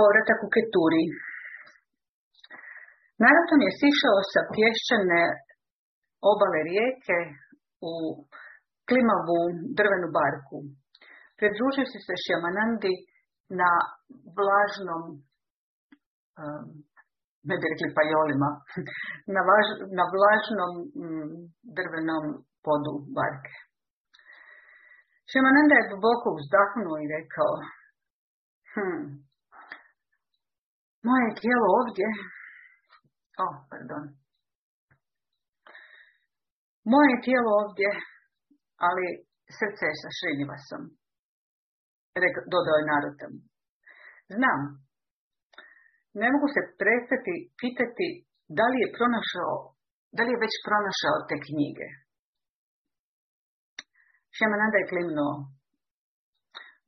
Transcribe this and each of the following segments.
povratak u Keturi. Naraton je sišao sa pješčane obale rijeke u klimavu drvenu barku. Predružio se se Šjamanandi na vlažnom, ne bi rekli pajolima, na, na vlažnom mm, drvenom podu barke. Šjamananda je duboko uzdahnuo i rekao, hm, moje tijelo ovdje, o, oh, pardon, moje tijelo ovdje, ali srce je sa Šrinivasom, dodao je narodom. Znam, ne mogu se prestati pitati da li je pronašao, da li je već pronašao te knjige. Šemananda je klimnuo.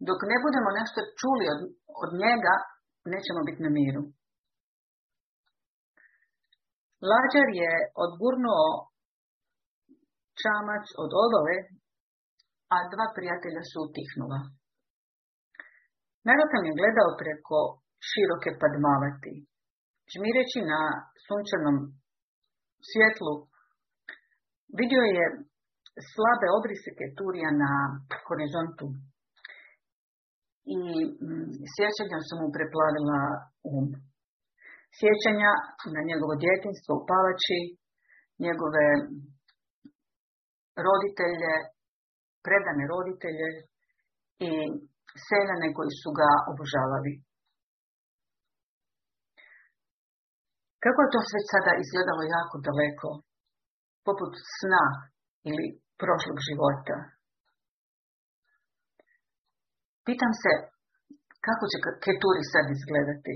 Dok ne budemo nešto čuli od, od njega, nećemo biti na miru. Lađar je odgurnuo čamac od obale, a dva prijatelja su utihnula. Narotan je gledao preko široke padmavati, žmireći na sunčanom svjetlu. Vidio je slabe obrise keturija na horizontu i mm, sjećanja su mu preplavila um. Sjećanja na njegovo djetinstvo u Palači, njegove roditelje, predane roditelje i seljane koji su ga obožavali. Kako je to sve sada izgledalo jako daleko, poput sna ili prošlog života. Pitam se kako će Keturi sad izgledati,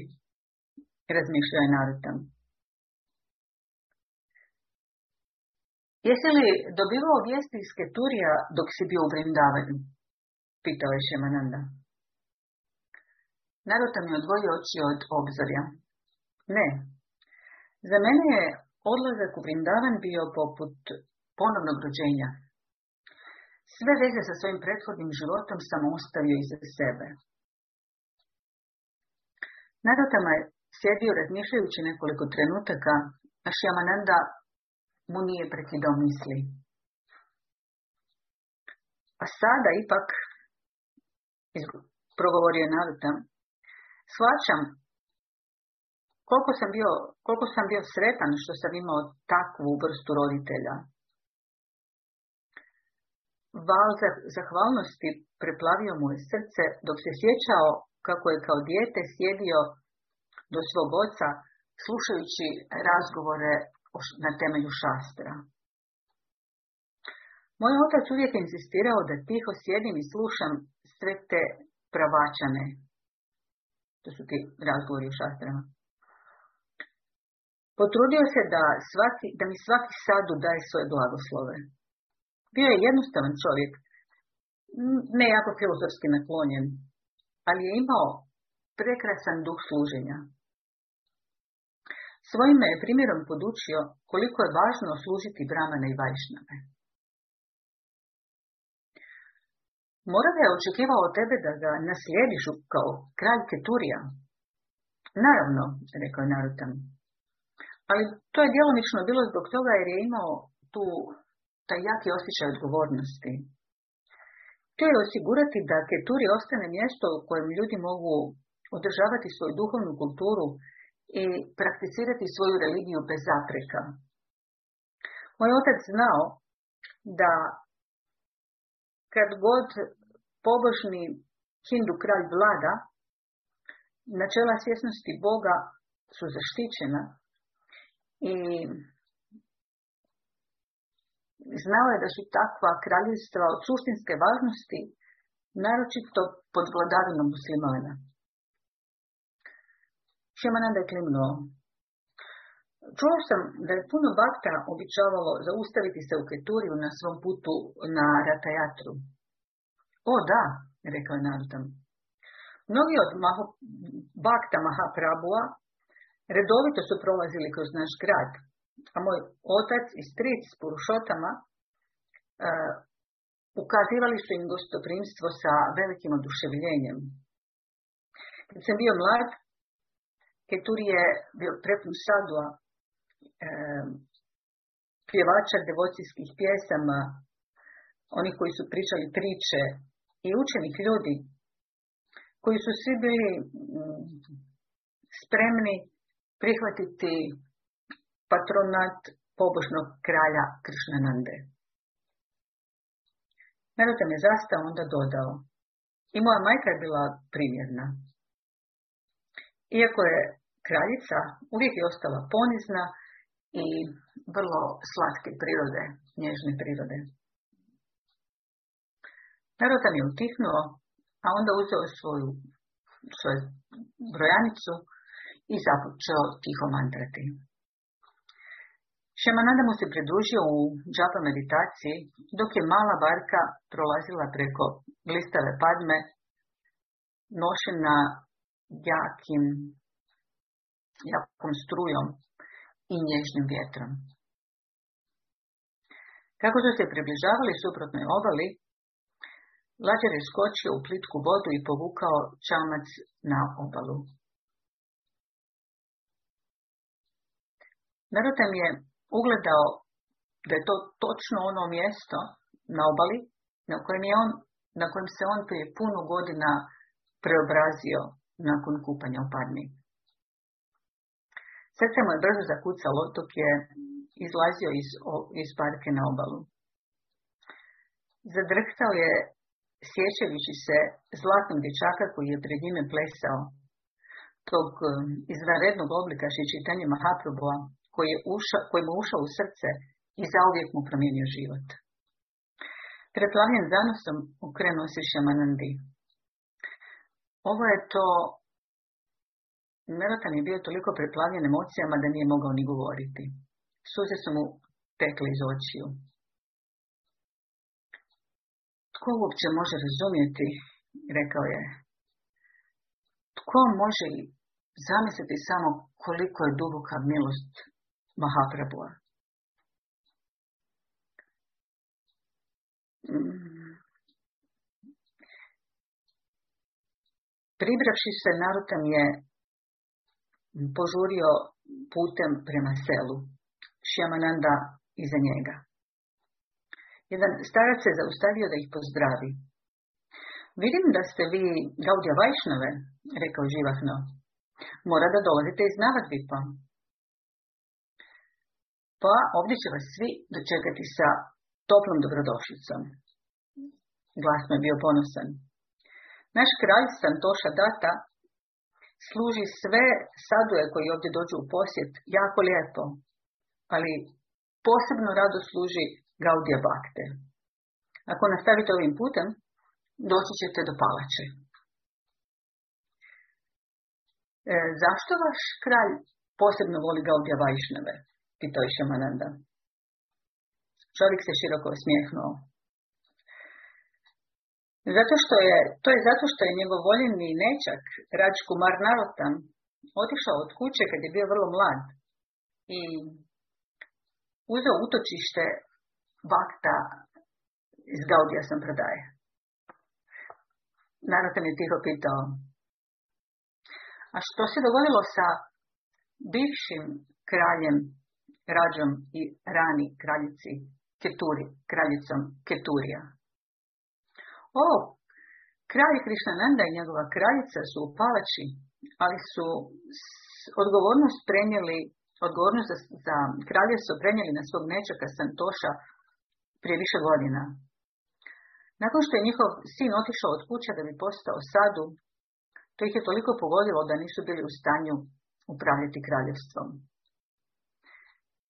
razmišljao je Narutan. Jesi li dobivao vijesti iz Keturija dok si bio u Vrindavanju? Pitao je Šemananda. Narutan mi odvojio oči od obzorja. Ne. Za mene je odlazak u Vrindavan bio poput ponovnog rođenja. Sve veze sa svojim prethodnim životom sam ostavio iza sebe. Nadatama je sjedio razmišljajući nekoliko trenutaka, a Šjamananda mu nije prekidao misli. A sada ipak, progovorio je Narutam, shvaćam koliko sam, bio, koliko sam bio sretan što sam imao takvu vrstu roditelja. Val zahvalnosti preplavio mu je srce dok se sjećao kako je kao dijete sjedio do svog oca slušajući razgovore na temelju šastra. Moj otac uvijek insistirao da tiho sjedim i slušam sve te pravačane. To su ti razgovori u šastrama. Potrudio se da, svaki, da mi svaki sadu daje svoje blagoslove. Bio je jednostavan čovjek, ne jako filozofski naklonjen, ali je imao prekrasan duh služenja. Svojim je primjerom podučio koliko je važno služiti Bramane i Vajšnave. Morave je očekivao od tebe da ga naslijediš kao kralj Keturija. Naravno, rekao je Narutan. Ali to je djelomično bilo zbog toga jer je imao tu taj jaki osjećaj odgovornosti. To je osigurati da Keturi ostane mjesto u kojem ljudi mogu održavati svoju duhovnu kulturu i prakticirati svoju religiju bez zapreka. Moj otac znao da kad god pobožni hindu kralj vlada, načela svjesnosti Boga su zaštićena i znao je da su takva kraljevstva od suštinske važnosti, naročito pod vladavinom muslimana. Šimananda je klimnuo. Čuo sam da je puno bakta običavalo zaustaviti se u Keturiju na svom putu na Ratajatru. O da, rekao je Narutam. Mnogi od maho, bakta Mahaprabua redovito su prolazili kroz naš grad, a moj otac i stric s Purušotama uh, ukazivali su im gostoprimstvo sa velikim oduševljenjem. Kad sam bio mlad, Keturi je bio prepun sadua, e, pjevača devocijskih pjesama, oni koji su pričali priče i učenih ljudi, koji su svi bili mm, spremni prihvatiti patronat pobožnog kralja Krišnanande. Narutam je zastao onda dodao. I moja majka je bila primjerna. Iako je kraljica, uvijek je ostala ponizna i vrlo slatke prirode, nježne prirode. Narutam je utihnuo, a onda uzeo svoju, svoju brojanicu i započeo tiho mantrati. Šemananda mu se pridružio u džapa meditaciji, dok je mala barka prolazila preko listave padme, nošena jakim, jakom strujom i nježnim vjetrom. Kako su se približavali suprotnoj obali, Lađer je skočio u plitku vodu i povukao čamac na obalu. Narutam je ugledao da je to točno ono mjesto na obali na kojem, je on, na kojem se on prije puno godina preobrazio nakon kupanja u Padmi. Srce mu je brzo zakucalo dok je izlazio iz, iz parke na obalu. Zadrhtao je sjećajući se zlatnog dječaka koji je pred njime plesao, tog um, izvanrednog oblika šičitanja Mahaprabhua, koji, je uša, koji mu ušao u srce i zauvijek mu promijenio život. Preplavljen zanosom ukrenuo se Šamanandi. Ovo je to, Meratan je bio toliko preplavljen emocijama da nije mogao ni govoriti. Suze su mu tekle iz očiju. Tko uopće može razumjeti, rekao je, tko može zamisliti samo koliko je duboka milost Mahaprabhua. Mm. Pribravši se, Narutam je požurio putem prema selu. Šjamananda iza njega. Jedan starac se zaustavio da ih pozdravi. Vidim da ste vi Gaudija Vajšnove, rekao živahno. Mora da dolazite iz Navadvipa. Pa ovdje će vas svi dočekati sa toplom dobrodošlicom. Glasno je bio ponosan. Naš kralj Santoša Data služi sve saduje koji ovdje dođu u posjet jako lijepo, ali posebno rado služi Gaudija Bakte. Ako nastavite ovim putem, doći ćete do palače. E, zašto vaš kralj posebno voli Gaudija Vajšneve? Pitao je Šamananda. Čovjek se široko osmijehnuo. Zato što je, to je zato što je njegov voljeni nečak, Rač Kumar Narotam, otišao od kuće kad je bio vrlo mlad i uzeo utočište vakta iz Gaudija sam prodaje. Narotam je tiho pitao, a što se dogodilo sa bivšim kraljem Rađom i rani kraljici Keturi, kraljicom Keturija. O, kralj Krišnananda i njegova kraljica su u palači, ali su odgovornost prenijeli, odgovornost za, za kralje su prenijeli na svog nečaka Santoša prije više godina. Nakon što je njihov sin otišao od kuće da bi postao sadu, to ih je toliko pogodilo da nisu bili u stanju upravljati kraljevstvom.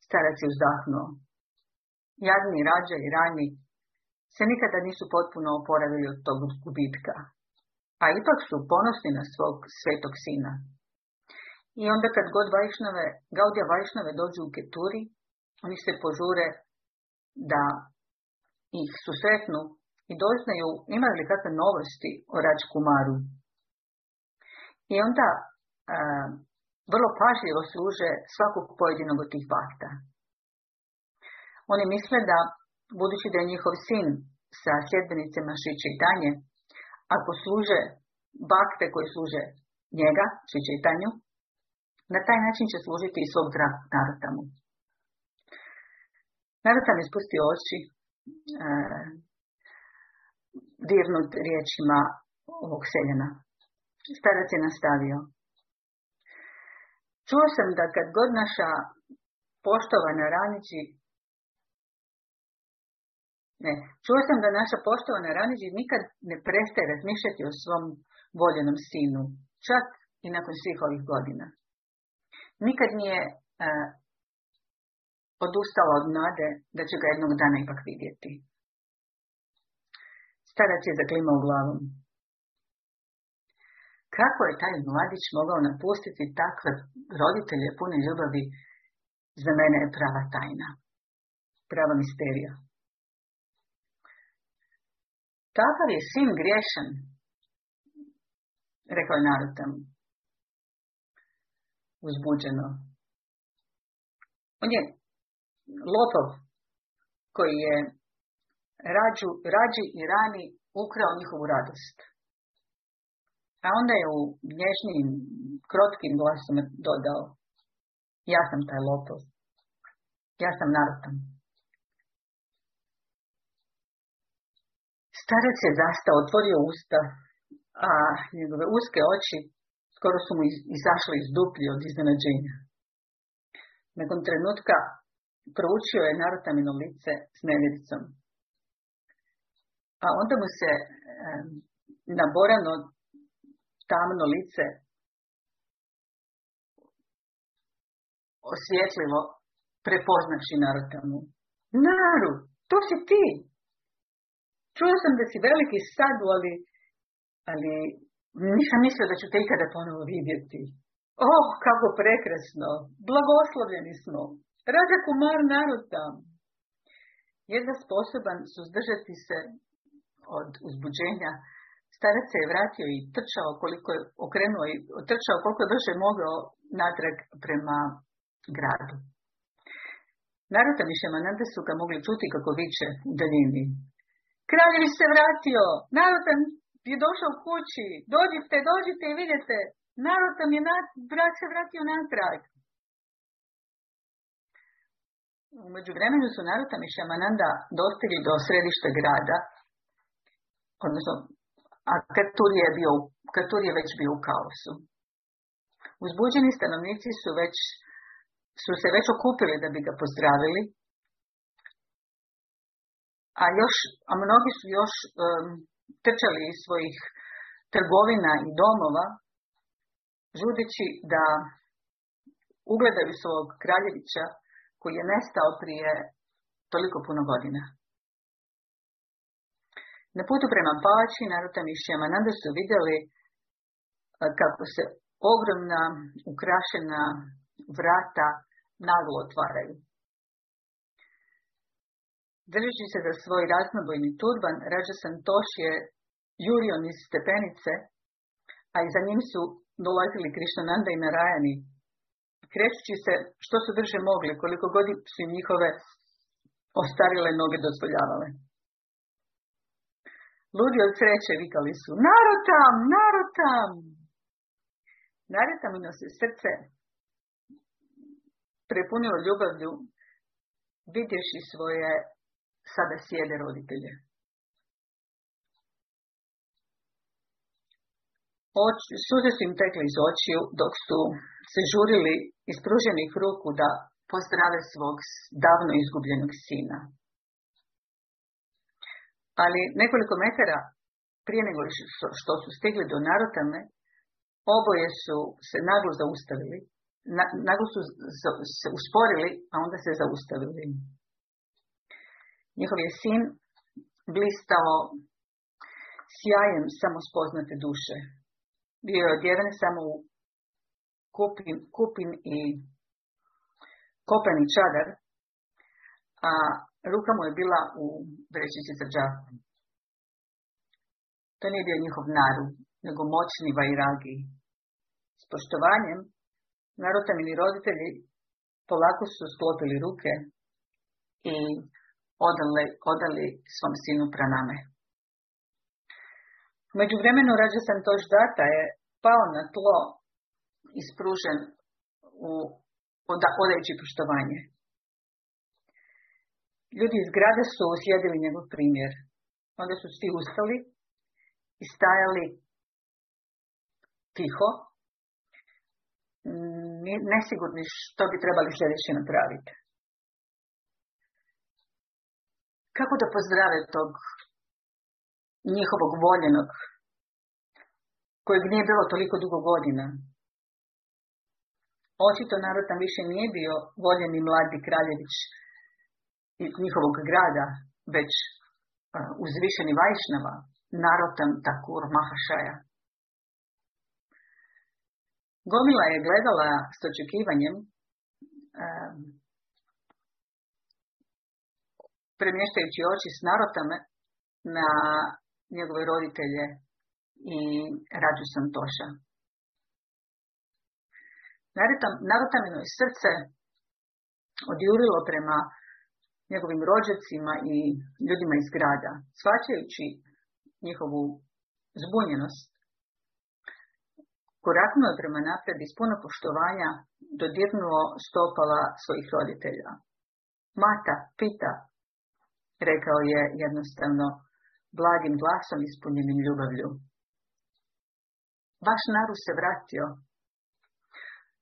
Starac je uzdahnuo. Jadni rađa i rani se nikada nisu potpuno oporavili od tog gubitka, a ipak su ponosni na svog svetog sina. I onda kad god Vajšnove, Gaudija Vajšnove dođu u Keturi, oni se požure da ih susretnu i doznaju imaju li kakve novosti o Rač Kumaru. I onda vrlo pažljivo služe svakog pojedinog od tih bakta. Oni misle da, budući da je njihov sin sa sljedbenicima Šiće i Tanje, ako služe bakte koji služe njega, Šiće i Tanju, Na taj način će služiti i svog Narotamu. Narotam je spustio oči, e, dirnut riječima ovog seljena. Starac je nastavio. Čuo sam da kad god naša poštovana ranići ne, čuo sam da naša poštovana ranići nikad ne prestaje razmišljati o svom voljenom sinu, čak i nakon svih ovih godina. Nikad nije e, odustala od nade da će ga jednog dana ipak vidjeti. Starac je zaklimao glavom. Kako je taj mladić mogao napustiti takve roditelje pune ljubavi, za mene je prava tajna. Prava misterija. Takav je sin griješan, rekao je Narutam. Uzbuđeno. On je lopov koji je rađu, rađi i rani ukrao njihovu radost. A onda je u nježnijim, krotkim glasom dodao, ja sam taj lopov, ja sam narutan. Starac je zastao, otvorio usta, a njegove uske oči skoro su mu izašle iz duplji od iznenađenja. Nakon trenutka proučio je narutamino lice s nevjericom. A onda mu se naborano tamno lice osvjetlilo prepoznavši Narutamu. Naru, to si ti! Čuo sam da si veliki sad, ali, ali nisam mislio da ću te ikada ponovo vidjeti. Oh, kako prekrasno! Blagoslovljeni smo! Rađa kumar Narutam! Jedva sposoban suzdržati se od uzbuđenja, starac se je vratio i trčao koliko je okrenuo i trčao koliko je brže mogao natrag prema gradu. Narutam i su ga mogli čuti kako viče u daljini. Kraljević se vratio! Narutam je došao kući! Dođite, dođite i vidite! Narutam je nat, brat se vratio natrag! U međuvremenu su Narutam i Šamananda dostigli do središta grada, odnosno, a Katur je, bio, Katur je već bio u kaosu. Uzbuđeni stanovnici su već su se već okupili da bi ga pozdravili, a još, a mnogi su još um, trčali iz svojih trgovina i domova, žudeći da ugledaju svog kraljevića koji je nestao prije toliko puno godina. Na putu prema Palači, Narutam i Šemananda su vidjeli kako se ogromna, ukrašena vrata naglo otvaraju. Držeći se za svoj raznobojni turban, Rađa Santoš je jurio niz stepenice, a i za njim su dolazili Krišnananda i Narajani, krećući se što su drže mogli, koliko god su im njihove ostarile noge dozvoljavale. Ludi od sreće vikali su, narotam, narotam! Narotamino se srce prepunilo ljubavlju, vidješi svoje sada sjede roditelje. Suze su im tekle iz očiju dok su se žurili iz pruženih ruku da pozdrave svog davno izgubljenog sina. Ali nekoliko metara prije nego što su stigli do Narotame, oboje su se naglo zaustavili naglo su se usporili, a onda se zaustavili. Njihov je sin blistao sjajem samospoznate duše. Bio je odjeven samo u kupin, kupin i kopani čadar, a ruka mu je bila u vrećici džaku. To nije bio njihov naru, nego moćni vajragi. S poštovanjem Narutamini roditelji polako su sklopili ruke i odali, odali svom sinu praname. Među vremenu Rađa Santoš Data je pao na tlo ispružen u odajući poštovanje. Ljudi iz grada su uslijedili njegov primjer. Onda su svi ustali i stajali tiho, nesigurni što bi trebali sljedeće napraviti. Kako da pozdrave tog njihovog voljenog, kojeg nije bilo toliko dugo godina. Očito narod tam više nije bio voljeni mladi kraljević iz njihovog grada, već uzvišeni Vajšnava, narodom Takur Mahašaja. Gomila je gledala s očekivanjem um, premještajući oči s narotame na njegove roditelje i Rađu Santoša. Narotamino je srce odjurilo prema njegovim rođacima i ljudima iz grada, shvaćajući njihovu zbunjenost. Koraknuo je prema naprijed iz puno poštovanja dodirnuo stopala svojih roditelja. Mata, pita, rekao je jednostavno, blagim glasom ispunjenim ljubavlju. Vaš naru se vratio.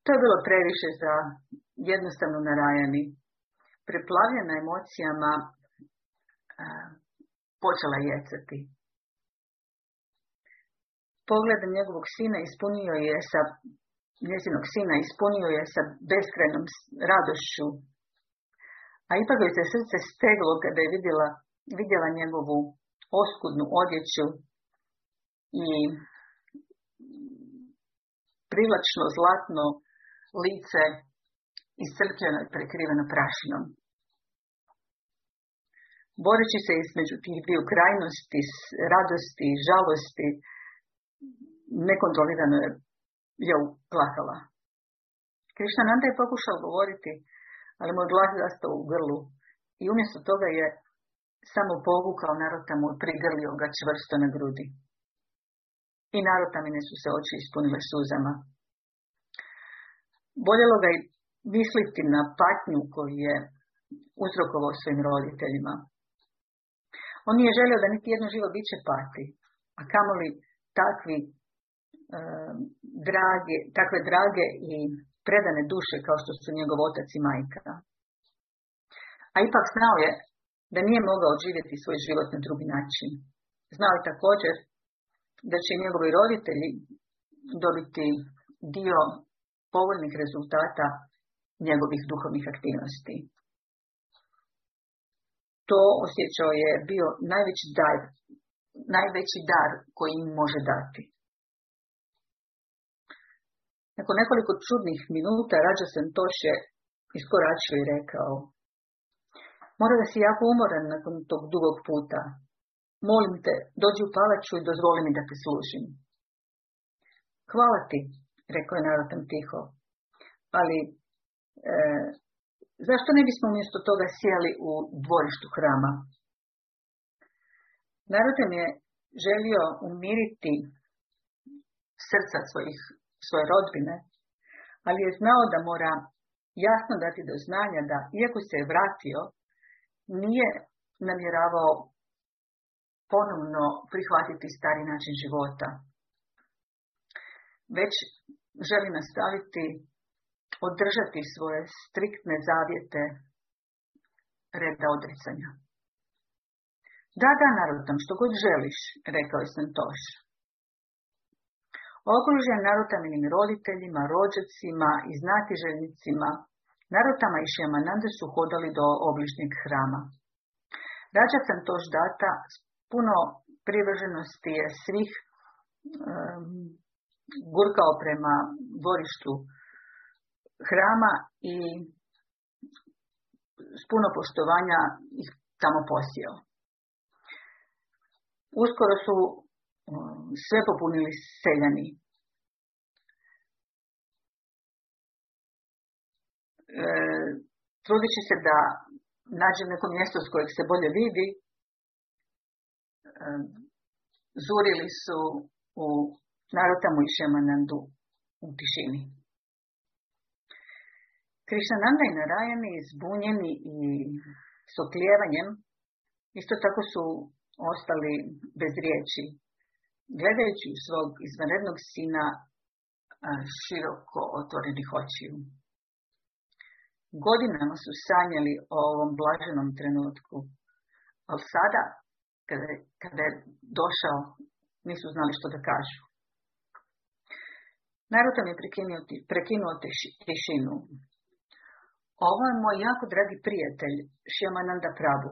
To je bilo previše za jednostavno narajani. Preplavljena emocijama a, počela jecati. Pogled njegovog sina ispunio je sa njezinog sina ispunio je sa beskrajnom radošću, a ipak joj se srce steglo kada je vidjela, vidjela njegovu oskudnu odjeću i privlačno zlatno lice iscrpljeno i prekriveno prašinom. Boreći se između tih dviju krajnosti, radosti i žalosti, nekontrolirano je je plakala. Nanda je pokušao govoriti, ali mu je glas zastao u grlu i umjesto toga je samo povukao narotamu i prigrlio ga čvrsto na grudi. I narotamine su se oči ispunile suzama. Boljelo ga i misliti na patnju koju je uzrokovao svojim roditeljima. On nije želio da niti jedno živo biće pati, a kamoli takvi e, drage, takve drage i predane duše kao što su njegov otac i majka. A ipak znao je da nije mogao živjeti svoj život na drugi način. Znao je također da će njegovi roditelji dobiti dio povoljnih rezultata njegovih duhovnih aktivnosti. To osjećao je bio najveći dar, najveći dar koji im može dati. Nakon nekoliko čudnih minuta Rađa Santoše iskoračio i rekao Mora da si jako umoran nakon tog dugog puta. Molim te, dođi u palaču i dozvoli mi da te služim. Hvala ti, rekao je narodom tiho. Ali, zašto ne bismo umjesto toga sjeli u dvorištu hrama? Narodem je želio umiriti srca svojih, svoje rodbine, ali je znao da mora jasno dati do znanja da, iako se je vratio, nije namjeravao ponovno prihvatiti stari način života, već želi nastaviti održati svoje striktne zavjete reda odricanja. Da, da, narodom, što god želiš, rekao je Santoš. Okružen narotaminim roditeljima, rođacima i znatiželjnicima, narotama i šemanande su hodali do obližnjeg hrama. Rađa Santoš data puno privrženosti je svih um, gurkao prema dvorištu hrama i s puno poštovanja ih tamo posjeo. Uskoro su um, sve popunili seljani. E, trudit će se da nađe neko mjesto s kojeg se bolje vidi. E, zurili su u Narotamu i Šemanandu u tišini. Krišananda i Narajani zbunjeni i s oklijevanjem, isto tako su ostali bez riječi, gledajući svog izvanrednog sina široko otvorenih očiju. Godinama su sanjali o ovom blaženom trenutku, ali sada, kada, kada je došao, nisu znali što da kažu. Narod je prekinuo, prekinuo tišinu. Ovo je moj jako dragi prijatelj, Šjamananda Prabhu.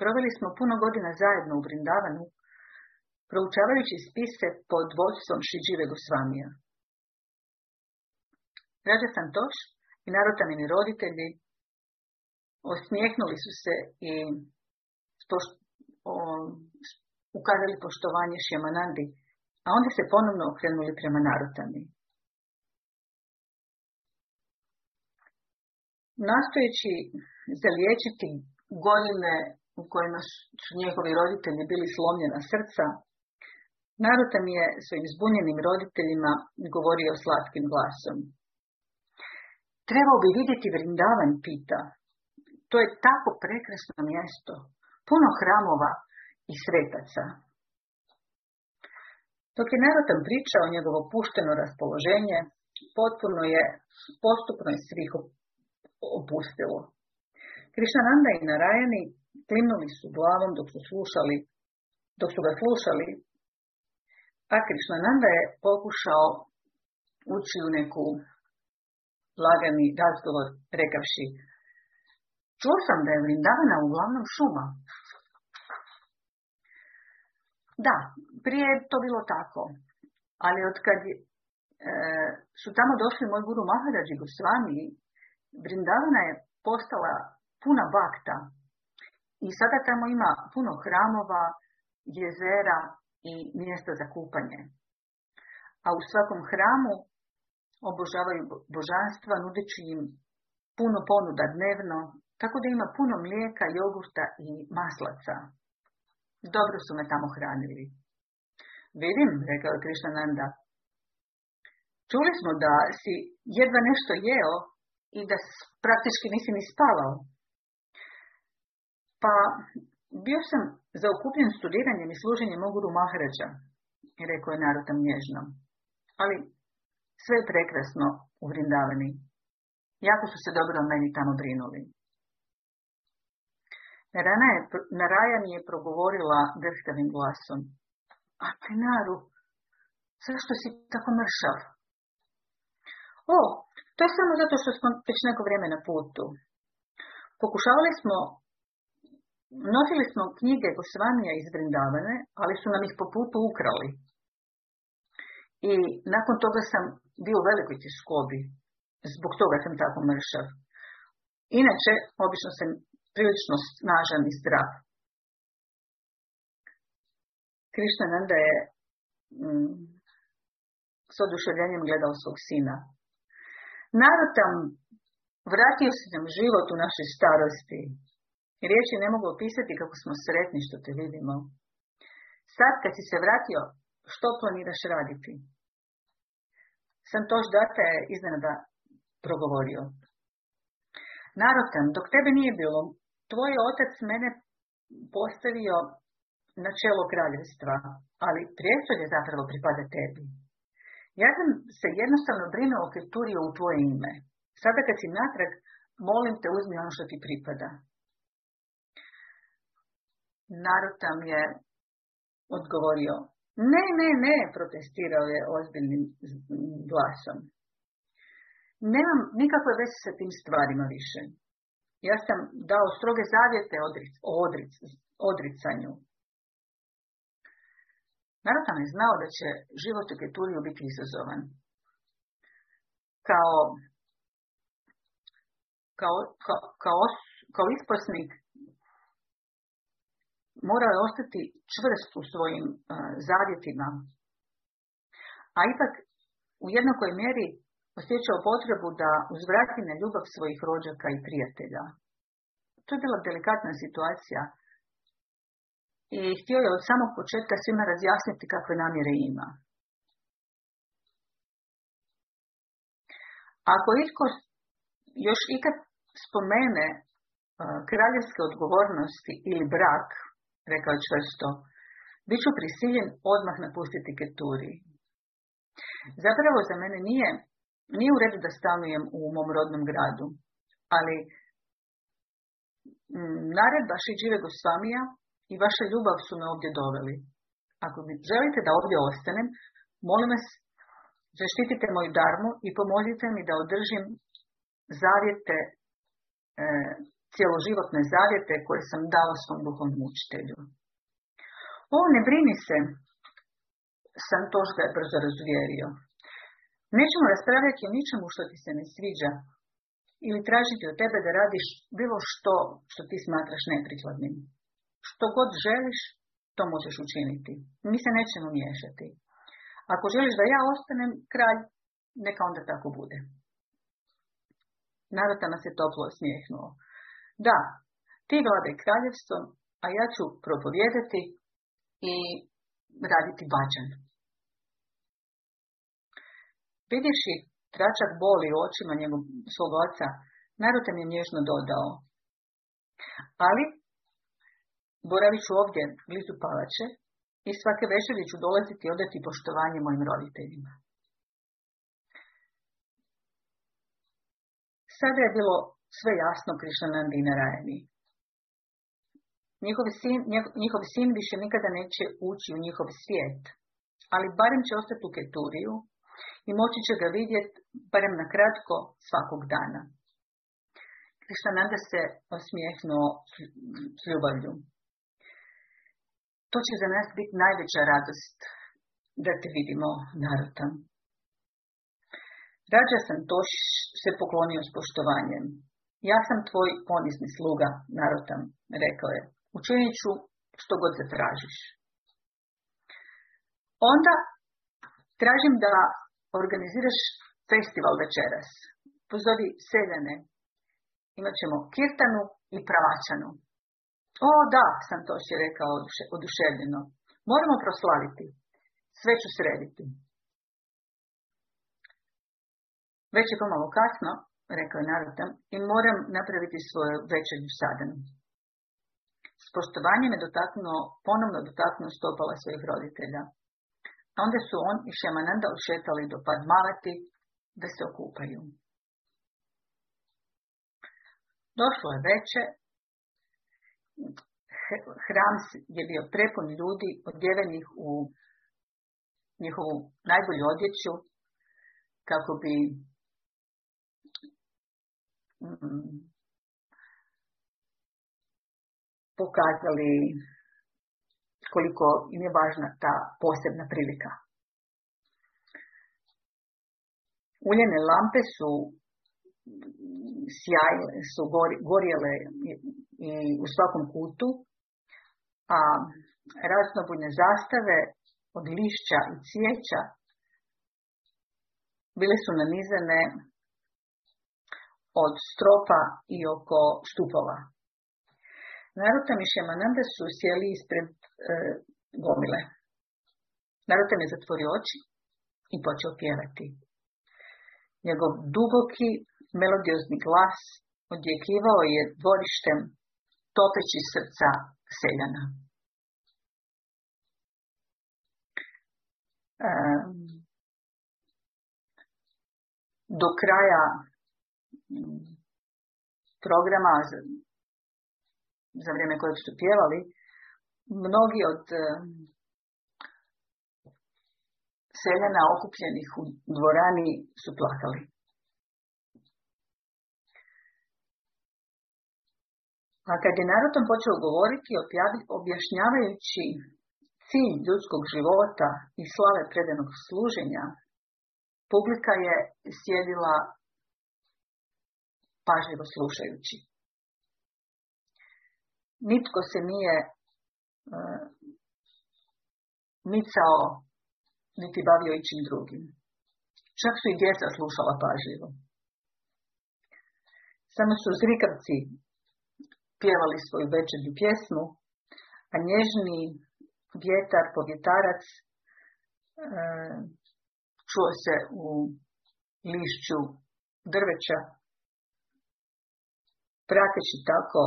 Proveli smo puno godina zajedno u Brindavanu, proučavajući spise pod vodstvom Šiđive Gosvamija. Rađa Santoš i narotanini roditelji osmijehnuli su se i ukazali poštovanje Šjamanandi, a onda se ponovno okrenuli prema narotani. Nastojeći zaliječiti godine u kojima su njegovi roditelji bili slomljena srca, Narutan je svojim zbunjenim roditeljima govorio slatkim glasom. Trebao bi vidjeti Vrindavan, pita. To je tako prekrasno mjesto, puno hramova i sretaca. Dok je Narutan pričao njegovo pušteno raspoloženje, potpuno je, postupno je svih opustilo. Krišananda i Narajani klimnuli su glavom dok su slušali, dok su ga slušali, a Krišananda je pokušao ući u neku lagani razgovor, rekavši, čuo sam da je Vrindavana uglavnom šuma. Da, prije je to bilo tako, ali od kad e, su tamo došli moj guru Maharađi Gosvami, Vrindavana je postala puna bakta i sada tamo ima puno hramova, jezera i mjesta za kupanje. A u svakom hramu obožavaju božanstva nudeći im puno ponuda dnevno, tako da ima puno mlijeka, jogurta i maslaca. Dobro su me tamo hranili. Vidim, rekao je Krišananda. Čuli smo da si jedva nešto jeo i da praktički nisi ni spavao. Pa bio sam zaokupljen studiranjem i služenjem Oguru Maharađa, rekao je narodom nježno. Ali sve je prekrasno u Vrindavani. Jako su se dobro meni tamo brinuli. Naraja mi je progovorila drhtavim glasom. A Naru, zašto si tako mršav? O, to samo zato što smo već neko vrijeme na putu. Pokušavali smo, nosili smo knjige Gosvamija iz Vrindavane, ali su nam ih po putu ukrali. I nakon toga sam bio u velikoj tiskobi. Zbog toga sam tako mršav. Inače, obično sam prilično snažan i zdrav. Krišna Nanda je mm, s oduševljenjem gledao svog sina. Narotam vratio si nam život u našoj starosti. Riječi ne mogu opisati kako smo sretni što te vidimo. Sad kad si se vratio, što planiraš raditi? Sam toš data je iznenada progovorio. Narotam, dok tebe nije bilo, tvoj otac mene postavio na čelo kraljevstva, ali prijestolje zapravo pripada tebi. Ja sam se jednostavno brinuo o Keturiju u tvoje ime. Sada kad si natrag, molim te uzmi ono što ti pripada. Narod tam je odgovorio, ne, ne, ne, protestirao je ozbiljnim glasom. Nemam nikakve veze sa tim stvarima više. Ja sam dao stroge zavjete o odricanju. Narotam je znao da će život u Keturiju biti izazovan. Kao, kao, kao, kao, kao isposnik morao je ostati čvrst u svojim uh, zavjetima, a ipak u jednakoj mjeri osjećao potrebu da uzvrati na ljubav svojih rođaka i prijatelja. To je bila delikatna situacija i htio je od samog početka svima razjasniti kakve namjere ima. Ako itko još ikad spomene kraljevske odgovornosti ili brak, rekao je čvrsto, bit ću prisiljen odmah napustiti Keturi. Zapravo za mene nije, nije u redu da stanujem u mom rodnom gradu, ali naredba Šiđive Gosvamija i vaša ljubav su me ovdje doveli. Ako mi želite da ovdje ostanem, molim vas, zaštitite moju darmu i pomozite mi da održim zavjete, e, cijeloživotne zavjete koje sam dao svom duhovnom učitelju. O, ne brini se, sam to što je brzo razuvjerio. Nećemo raspravljati o ničemu što ti se ne sviđa ili tražiti od tebe da radiš bilo što što ti smatraš neprikladnim. Što god želiš, to možeš učiniti. Mi se nećemo miješati. Ako želiš da ja ostanem kralj, neka onda tako bude. Narotama se toplo osmijehnuo. Da, ti vladaj kraljevstvom, a ja ću propovijedati i raditi bačan. Vidjevši tračak boli u očima njegov, svog oca, Narutan je nježno dodao. Ali, boravit ću ovdje, blizu palače, i svake večeri ću dolaziti i odati poštovanje mojim roditeljima. Sada je bilo sve jasno Krišanandi i Narajani. Njihov sin, njihov sin više nikada neće ući u njihov svijet, ali barem će ostati u Keturiju i moći će ga vidjeti barem na kratko svakog dana. Krišananda se osmijehnuo s ljubavlju. To će za nas biti najveća radost da te vidimo narutan. Rađa sam Toš se poklonio s poštovanjem. Ja sam tvoj ponizni sluga, narutan, rekao je. Učinit ću što god zatražiš. Onda tražim da organiziraš festival večeras. Pozovi seljane. Imat ćemo kirtanu i pravačanu. O, da, sam to še rekao oduševljeno. Moramo proslaviti. Sve ću srediti. Već je pomalo kasno, rekao je Narutan, i moram napraviti svoju večernju sadanu. S poštovanjem je dotaknuo, ponovno dotaknuo stopala svojih roditelja. A onda su on i Šemananda odšetali do Padmalati da se okupaju. Došlo je veče, hram je bio prepun ljudi odjevenih u njihovu najbolju odjeću kako bi mm, pokazali koliko im je važna ta posebna prilika. Uljene lampe su sjajile, su gorjele i u svakom kutu, a raznobujne zastave od lišća i cvijeća bile su nanizane od stropa i oko stupova. Narutam i Šemananda su sjeli ispred e, gomile. Narutam je zatvorio oči i počeo pjevati. Njegov duboki melodiozni glas odjekivao je dvorištem topeći srca seljana. Do kraja mm, programa za vrijeme kojeg su pjevali, mnogi od seljana okupljenih u dvorani su plakali. A kad je narodom počeo govoriti, objašnjavajući cilj ljudskog života i slave predanog služenja, publika je sjedila pažljivo slušajući. Nitko se nije uh, micao niti bavio ičim drugim. Čak su i djeca slušala pažljivo. Samo su zrikavci pjevali svoju večernju pjesmu, a nježni vjetar, povjetarac, e, čuo se u lišću drveća prateći tako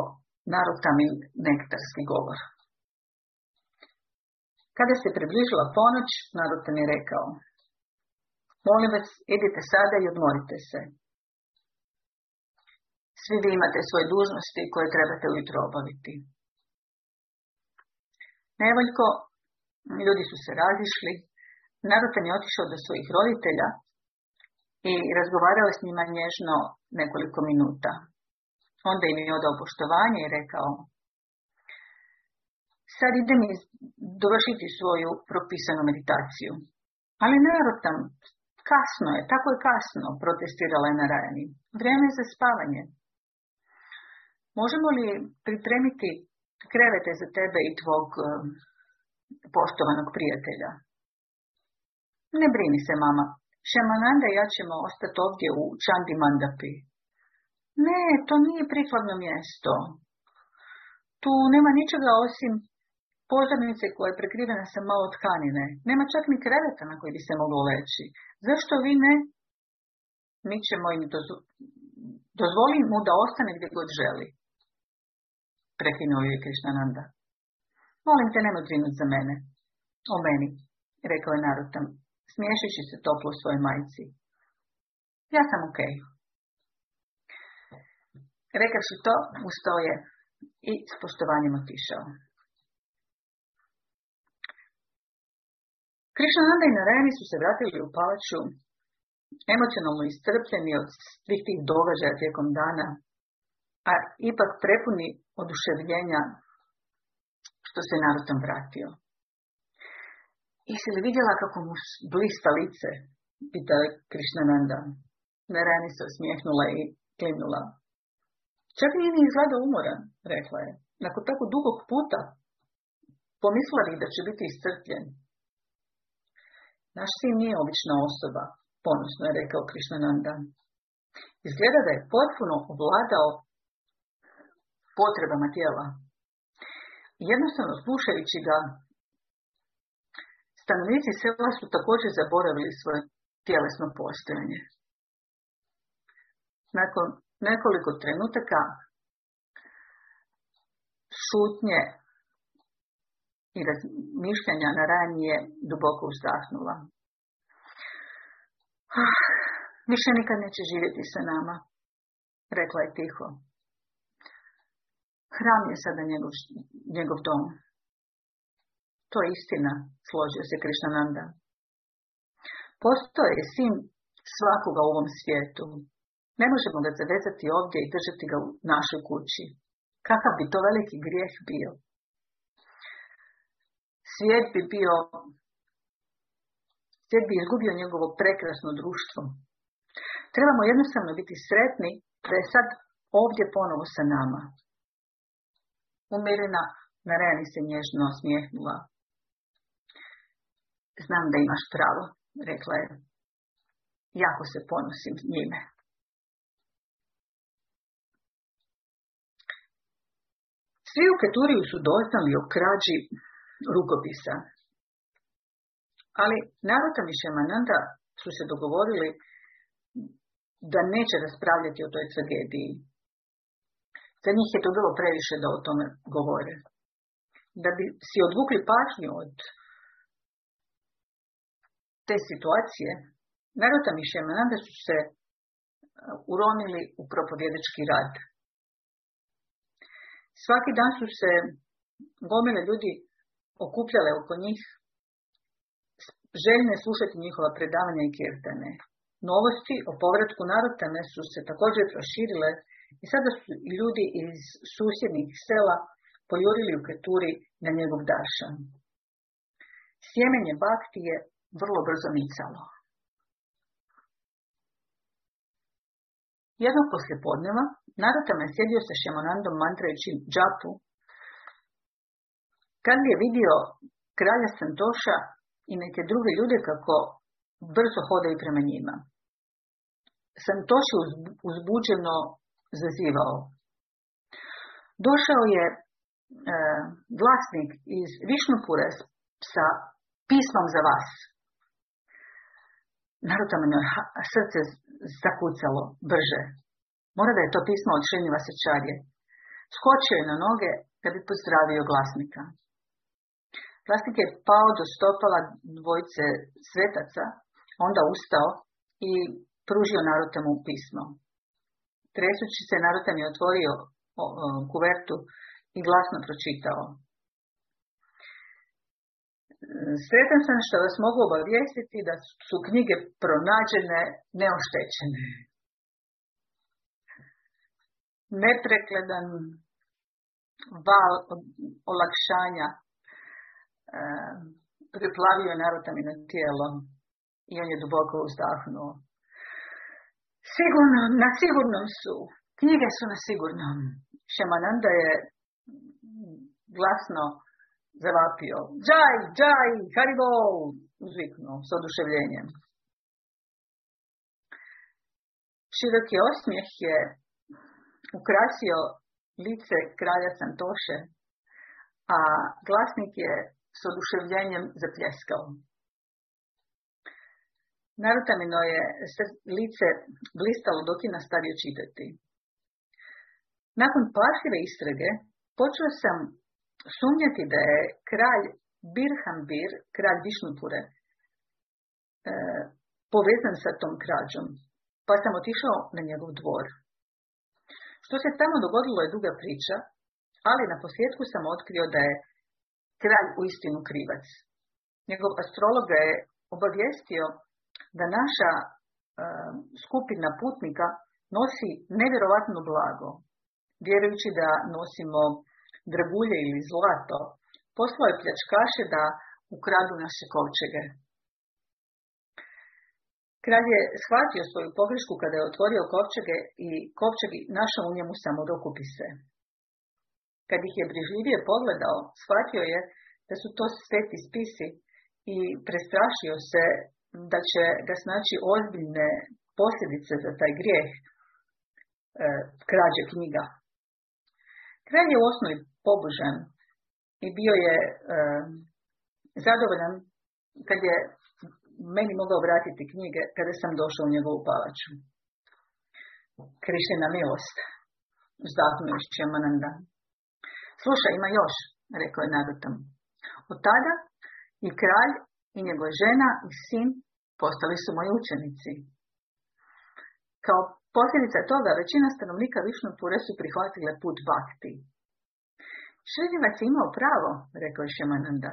narutamin nektarski govor. Kada se približila ponoć, Narutan je rekao, molim vas, idite sada i odmorite se. Svi vi imate svoje dužnosti koje trebate ujutro obaviti. Nevoljko, ljudi su se razišli, Narutan je otišao do svojih roditelja i razgovarao s njima nježno nekoliko minuta. Onda im je odao poštovanje i rekao sad idem dovršiti svoju propisanu meditaciju. Ali Narutan, kasno je, tako je kasno, protestirala je Narajani. Vrijeme je za spavanje. Možemo li pripremiti krevete za tebe i tvog poštovanog prijatelja? Ne brini se, mama. Šamananda i ja ćemo ostati ovdje u Čandi Mandapi. Ne, to nije prikladno mjesto. Tu nema ničega osim pozornice koja je prekrivena sa malo tkanine. Nema čak ni kreveta na koji bi se moglo leći. Zašto vi ne? Mi ćemo im dozvoli mu da ostane gdje god želi. Prekinuo je Krišnananda. Molim te, nemoj brinuti za mene. O meni, rekao je Narutam, smiješići se toplo svojoj majci. Ja sam ok. Rekavši to, ustao je i s poštovanjem otišao. Krišnananda i Narayani su se vratili u palaču, emocionalno iscrpljeni od svih tih događaja tijekom dana, a ipak prepuni oduševljenja što se narodom vratio. I si li vidjela kako mu blista lice, pita Krišnananda. Narayani se osmijehnula i klimnula. Čak nije ni izgledao umoran, rekla je. Nakon tako dugog puta pomislila bih da će biti iscrpljen. Naš sin nije obična osoba, ponosno je rekao Krišnananda. Izgleda da je potpuno ovladao potrebama tijela. Jednostavno slušajući ga, stanovnici sela su također zaboravili svoje tjelesno postojanje. Nakon nekoliko trenutaka šutnje i razmišljanja na ranije duboko uzdahnula. Ah, više nikad neće živjeti sa nama, rekla je tiho. Hram je sada njegov, njegov dom. To je istina, složio se Krišnananda. Postoje sin svakoga u ovom svijetu. Ne možemo ga zavezati ovdje i držati ga u našoj kući. Kakav bi to veliki grijeh bio? svijet bi bio, svijet bi izgubio njegovo prekrasno društvo. Trebamo jednostavno biti sretni da je sad ovdje ponovo sa nama. Umirena Nareni se nježno osmijehnula. Znam da imaš pravo, rekla je. Jako se ponosim njime. Svi u Keturiju su doznali o krađi rukopisa. Ali Narutam i Šemananda su se dogovorili da neće raspravljati o toj tragediji. Za njih je to bilo previše da o tome govore. Da bi si odvukli pažnju od te situacije, Narutam i Šemananda su se uh, uronili u propovjedački rad. Svaki dan su se gomile ljudi okupljale oko njih željne slušati njihova predavanja i kirtane. Novosti o povratku narotane su se također proširile i sada su ljudi iz susjednih sela pojurili u Keturi na njegov dašan. Sjemenje bakti je vrlo brzo micalo. Jednog poslje podneva, Narotama je sjedio sa Šemonandom mantrajući džapu kad je vidio kralja Santoša i neke druge ljude kako brzo hodaju prema njima. Santoš je uzbuđeno zazivao. Došao je e, vlasnik iz Višnupure sa pismom za vas. Narutameno je srce zakucalo brže. Mora da je to pismo od Šenjiva Sečarje. Skočio je na noge da bi pozdravio glasnika. Glasnik je pao do stopala dvojce svetaca, onda ustao i pružio Narutemu pismo. Tresući se Narutem je otvorio kuvertu i glasno pročitao. Sretan sam što vas mogu obavijestiti da su knjige pronađene neoštećene. Neprekledan val olakšanja e, priplavio narutamino tijelo i on je duboko uzdahnuo. Sigurno, na sigurnom su. Knjige su na sigurnom. Šemananda je glasno zavapio. Džaj, džaj, haribol, uzviknuo s oduševljenjem. Široki osmijeh je ukrasio lice kralja Santoše, a glasnik je s oduševljenjem zapljeskao. Narutamino je lice blistalo dok je nastavio čitati. Nakon pažljive istrage počeo sam sumnjati da je kralj Birhambir, kralj Višnupure, e, povezan sa tom krađom, pa sam otišao na njegov dvor. Što se tamo dogodilo je duga priča, ali na posljedku sam otkrio da je kralj u istinu krivac. Njegov astrolog je obavijestio da naša e, skupina putnika nosi nevjerovatno blago, vjerujući da nosimo dragulje ili zlato, poslao je pljačkaše da ukradu naše kovčege. Kralj je shvatio svoju pogrešku kada je otvorio kovčege i kovčegi našao u njemu samo rukopise. Kad ih je brižljivije pogledao, shvatio je da su to sveti spisi i prestrašio se da će ga snaći ozbiljne posljedice za taj grijeh e, krađe knjiga. Kralj je u osnovi pobožan i bio je e, zadovoljan kad je meni mogao vratiti knjige kada sam došao u njegovu palaču. Krišina milost, vzdahnuo je Šćemananda. Slušaj, ima još, rekao je Narutam. Od tada i kralj i njegova žena i sin postali su moji učenici. Kao posljedica toga većina stanovnika Višnupure su prihvatile put bakti. Šredivac je imao pravo, rekao je Šemananda.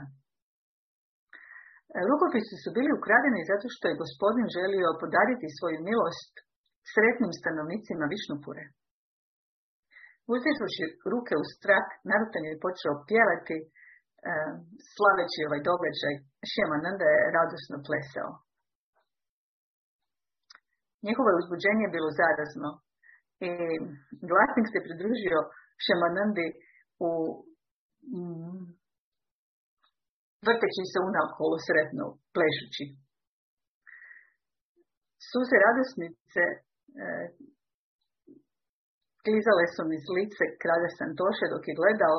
Rukopisi su bili ukradeni zato što je gospodin želio podariti svoju milost sretnim stanovnicima Višnupure. Uzdižući ruke u strah, Narutan je počeo pjevati, slaveći ovaj događaj. Šemananda je radosno plesao. Njihovo uzbuđenje je bilo zarazno i glasnik se pridružio Šemanandi u mm, vrteći se unakolo sretno, plešući. Suze radosnice e, klizale su mi lice kralja Santoše dok je gledao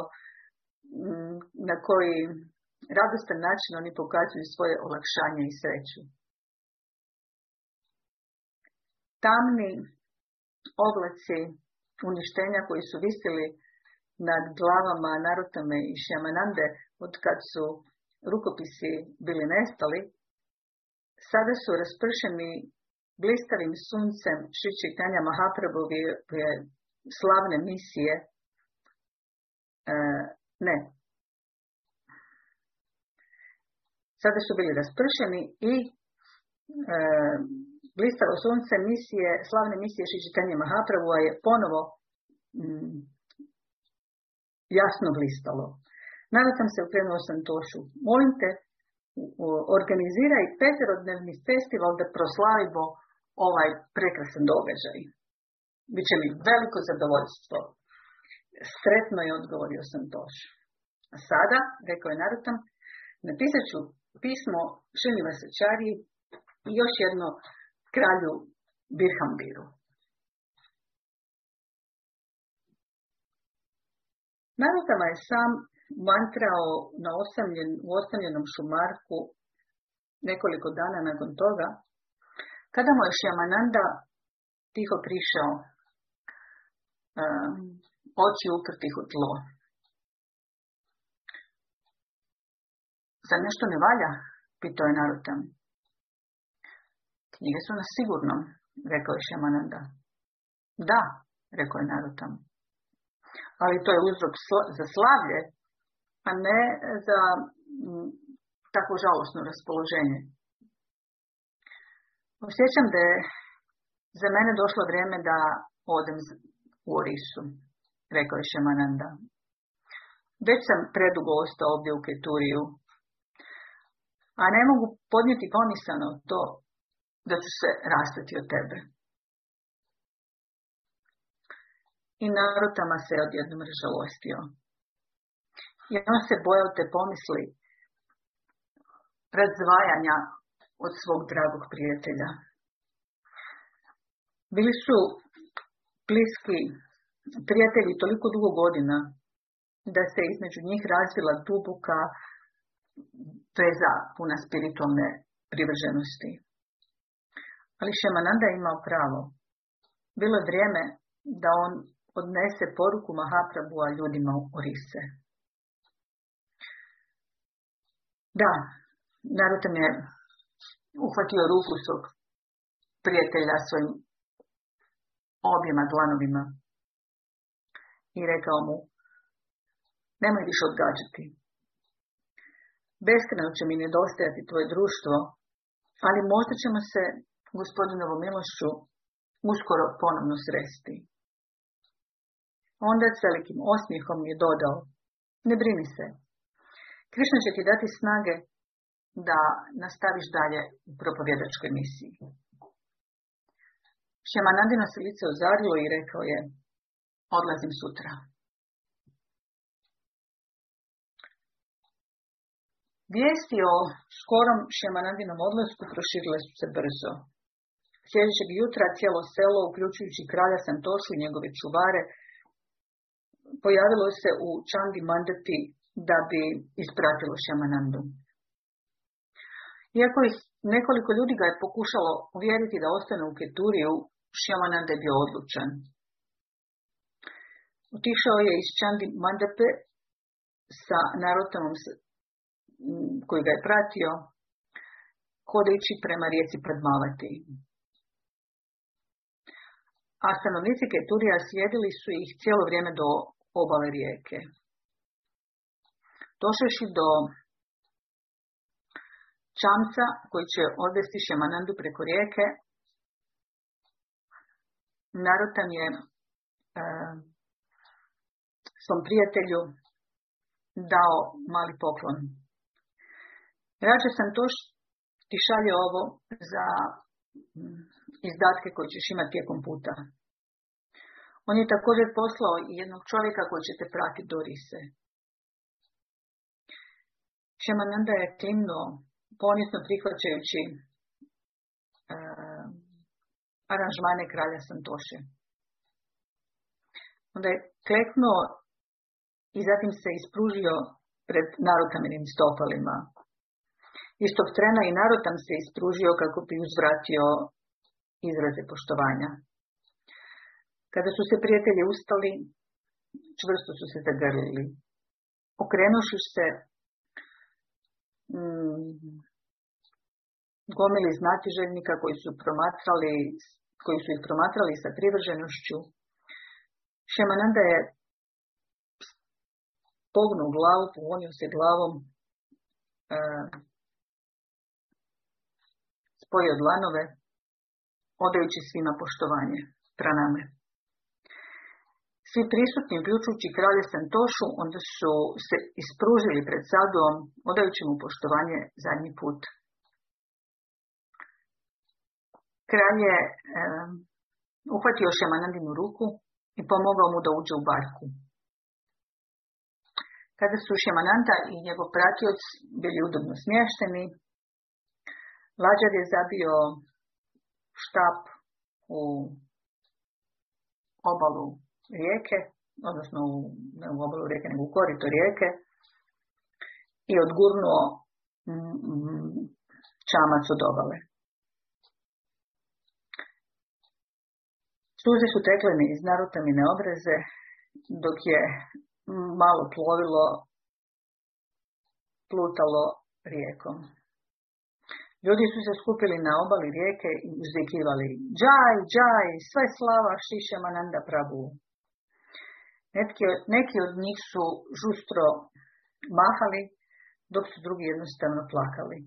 na koji radostan način oni pokazuju svoje olakšanje i sreću. Tamni oblaci uništenja koji su visili nad glavama Narutame i Šamanande od kad su rukopisi bili nestali, sada su raspršeni blistavim suncem Šičitanja Mahaprabhove slavne misije. E, ne. Sada su bili raspršeni i e, blistavo sunce misije, slavne misije Šičitanja Mahaprabhova je ponovo mm, jasno blistalo. Nada sam se okrenuo sam tošu. Molim te, organiziraj peterodnevni festival da proslavimo ovaj prekrasan događaj. Biće mi veliko zadovoljstvo. Sretno je odgovorio sam Toš. A sada, rekao je Narutam, napisat ću pismo Šiniva Sečari i još jedno kralju Birhambiru. Narutama je sam mantrao na osamljen, u osamljenom šumarku nekoliko dana nakon toga, kada mu je Šjamananda tiho prišao, oči uprtih u tlo. Zar nešto ne valja? pitao je Narutam. Knjige su na sigurnom, rekao je Šemananda. Da, rekao je Narutam. Ali to je uzrok za slavlje, a ne za tako žalosno raspoloženje. Osjećam da je za mene došlo vrijeme da odem u Orisu, rekao je Šemananda. Već sam predugo ostao ovdje u Keturiju, a ne mogu podnijeti pomisano to da ću se rastati od tebe. I narotama se odjednom ražalostio. I on se bojao te pomisli razdvajanja od svog dragog prijatelja. Bili su bliski prijatelji toliko dugo godina da se između njih razvila duboka veza puna spiritualne privrženosti. Ali Šemananda je imao pravo. Bilo je vrijeme da on odnese poruku Mahaprabhu-a ljudima u Orise. Da, Narutan je uhvatio ruku svog prijatelja svojim objema dlanovima i rekao mu, nemoj više odgađati. Beskreno će mi nedostajati tvoje društvo, ali možda ćemo se gospodinovom milošću uskoro ponovno sresti. Onda s velikim osmijehom je dodao, ne brini se, Krišna će ti dati snage da nastaviš dalje u propovjedačkoj misiji. Šemanandino se lice ozarilo i rekao je, odlazim sutra. Vijesti o skorom Šemanandinom odlasku proširile su se brzo. Sljedećeg jutra cijelo selo, uključujući kralja Santošu i njegove čuvare, pojavilo se u Čandi Mandati da bi ispratilo Šemanandu. Iako ih nekoliko ljudi ga je pokušalo uvjeriti da ostane u Keturiju, Šemananda je bio odlučan. Otišao je iz Čandi Mandape sa narodom koji ga je pratio, hodeći prema rijeci Padmavati. A stanovnici Keturija sjedili su ih cijelo vrijeme do obale rijeke. Došavši do čamca koji će odvesti Šemanandu preko rijeke, Narutan je svom prijatelju dao mali poklon. Rađe sam to ti šalje ovo za izdatke koje ćeš imati tijekom puta. On je također poslao jednog čovjeka koji će te pratiti do Rise. Šemananda je klimnuo, ponisno prihvaćajući uh, aranžmane kralja Santoše. Onda je kleknuo i zatim se ispružio pred narotamenim stopalima. Istog trena i narotam se ispružio kako bi uzvratio izraze poštovanja. Kada su se prijatelji ustali, čvrsto su se zagrlili. Okrenuši se, mm, gomili znatiželjnika koji su promatrali, koji su ih promatrali sa privrženošću. Šemananda je pognuo glavu, pogonio se glavom, e, spojio dlanove, odajući svima poštovanje, praname. Svi prisutni, uključujući kralje Santošu, onda su se ispružili pred sadom, odajući mu poštovanje zadnji put. Kralj je um, uhvatio Šemanandinu ruku i pomogao mu da uđe u barku. Kada su Šemananda i njegov pratioc bili udobno smješteni, Lađar je zabio štap u obalu rijeke, odnosno u, ne u obalu rijeke, nego u korito rijeke i odgurnuo čamac od obale. Suze su tekle iz narutamine obreze, dok je malo plovilo, plutalo rijekom. Ljudi su se skupili na obali rijeke i uzvikivali Džaj, džaj, sve slava šišama nanda prabu. Neki, neki od njih su žustro mahali, dok su drugi jednostavno plakali.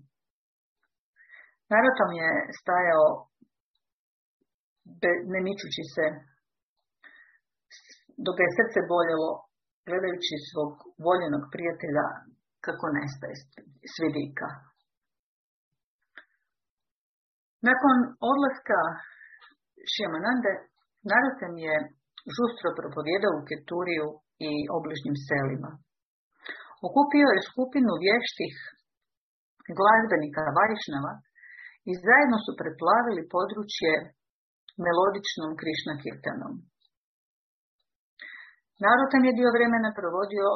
Narotom je stajao ne mičući se, dok je srce boljelo, gledajući svog voljenog prijatelja kako nestaje s. Nakon odlaska Šijamanande, Narotem je žustro propovjedao u Keturiju i obližnjim selima. Okupio je skupinu vještih glazbenika Varišnava i zajedno su preplavili područje melodičnom Krišna Kirtanom. Narotan je dio vremena provodio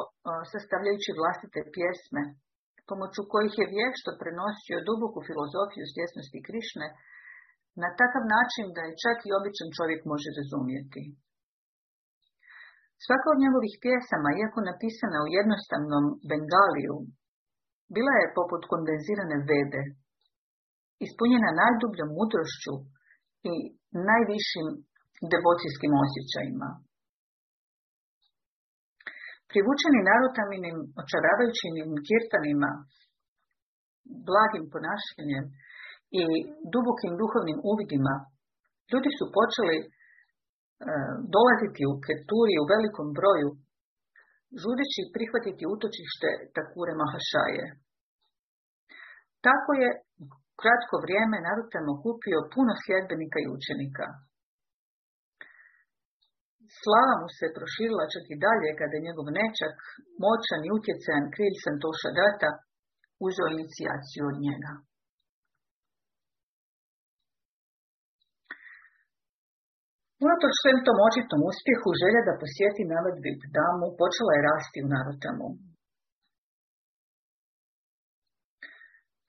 sastavljajući vlastite pjesme, pomoću kojih je vješto prenosio duboku filozofiju svjesnosti Krišne na takav način da je čak i običan čovjek može razumjeti. Svaka od njegovih pjesama, iako napisana u jednostavnom bengaliju, bila je poput kondenzirane vede, ispunjena najdubljom mudrošću i najvišim devocijskim osjećajima. Privučeni narutaminim, očaravajućim kirtanima, blagim ponašanjem i dubokim duhovnim uvidima, ljudi su počeli e, dolaziti u keturi u velikom broju, žudeći prihvatiti utočište Takure Mahašaje. Tako je kratko vrijeme Narutan okupio puno sljedbenika i učenika. Slava mu se proširila čak i dalje kada je njegov nečak, moćan i utjecajan krilj Santoša Data, uzeo inicijaciju od njega. Unatoč svem tom očitom uspjehu, želja da posjeti Navadvip damu počela je rasti u Narutamu.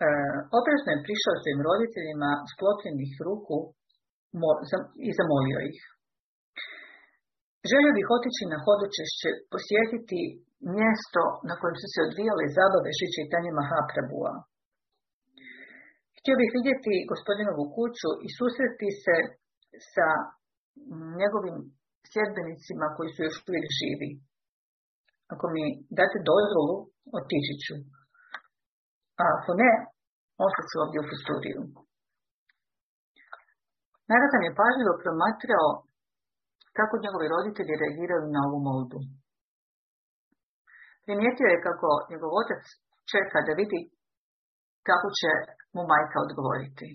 E, oprezno je prišao svojim roditeljima sklopljenih ruku i zamolio ih. Želio bih otići na hodočešće, posjetiti mjesto na kojem su se odvijale zabave Šičitanje Mahaprabua. Htio bih vidjeti gospodinovu kuću i susreti se sa njegovim sljedbenicima koji su još uvijek živi. Ako mi date dozvolu, otići ću. A ako ne, ću ovdje u Fusturiju. Naratan je pažljivo promatrao kako njegovi roditelji reagiraju na ovu molbu. Primijetio je kako njegov otac čeka da vidi kako će mu majka odgovoriti.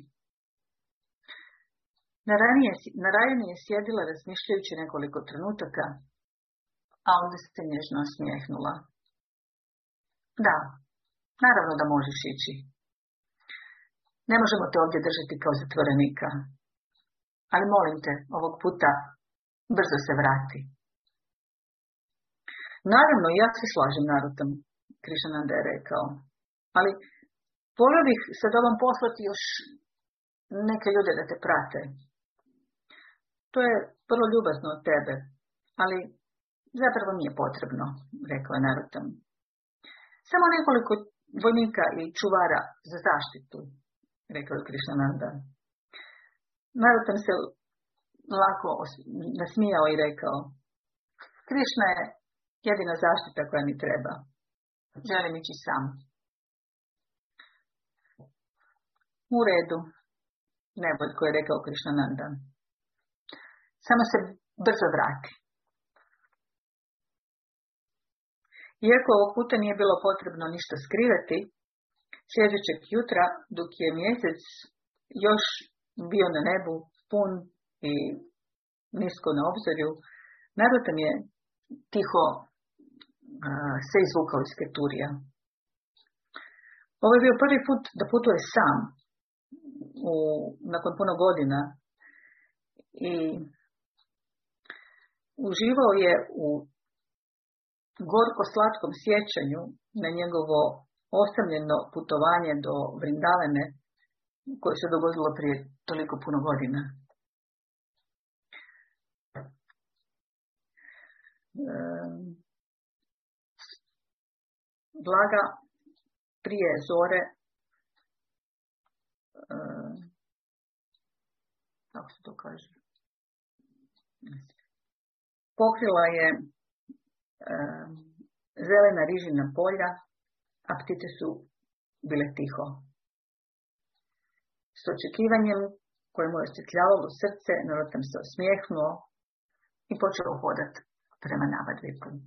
Narajani je sjedila razmišljajući nekoliko trenutaka, a onda se nježno osmijehnula. Da, naravno da možeš ići. Ne možemo te ovdje držati kao zatvorenika. Ali molim te, ovog puta brzo se vrati. Naravno, ja se slažem narodom, Krišananda je rekao. Ali volio bih sa ovom poslati još neke ljude da te prate. To je vrlo ljubazno od tebe, ali zapravo nije potrebno, rekao je narodom. Samo nekoliko vojnika i čuvara za zaštitu, rekao je Krišananda. Narodom se lako nasmijao i rekao, Krišna je jedina zaštita koja mi treba. Želim ići sam. U redu, nebojko je rekao Krišananda. Samo se brzo vrati. Iako ovog puta nije bilo potrebno ništa skrivati, sljedećeg jutra, dok je mjesec još bio na nebu pun i nisko na obzorju, Narutan je tiho se izvukao iz Keturija. Ovo je bio prvi put da putuje sam u, nakon puno godina i uživao je u gorko-slatkom sjećanju na njegovo osamljeno putovanje do Vrindavene koje se dogodilo prije toliko puno godina. Blaga prije zore kako se to kaže? Pokrila je zelena rižina polja a ptice su bile tiho. S očekivanjem koje mu je osvjetljavalo srce, Narotam se osmijehnuo i počeo പ്രശ്നപരമെന്ന് അവർ വെക്കുന്നു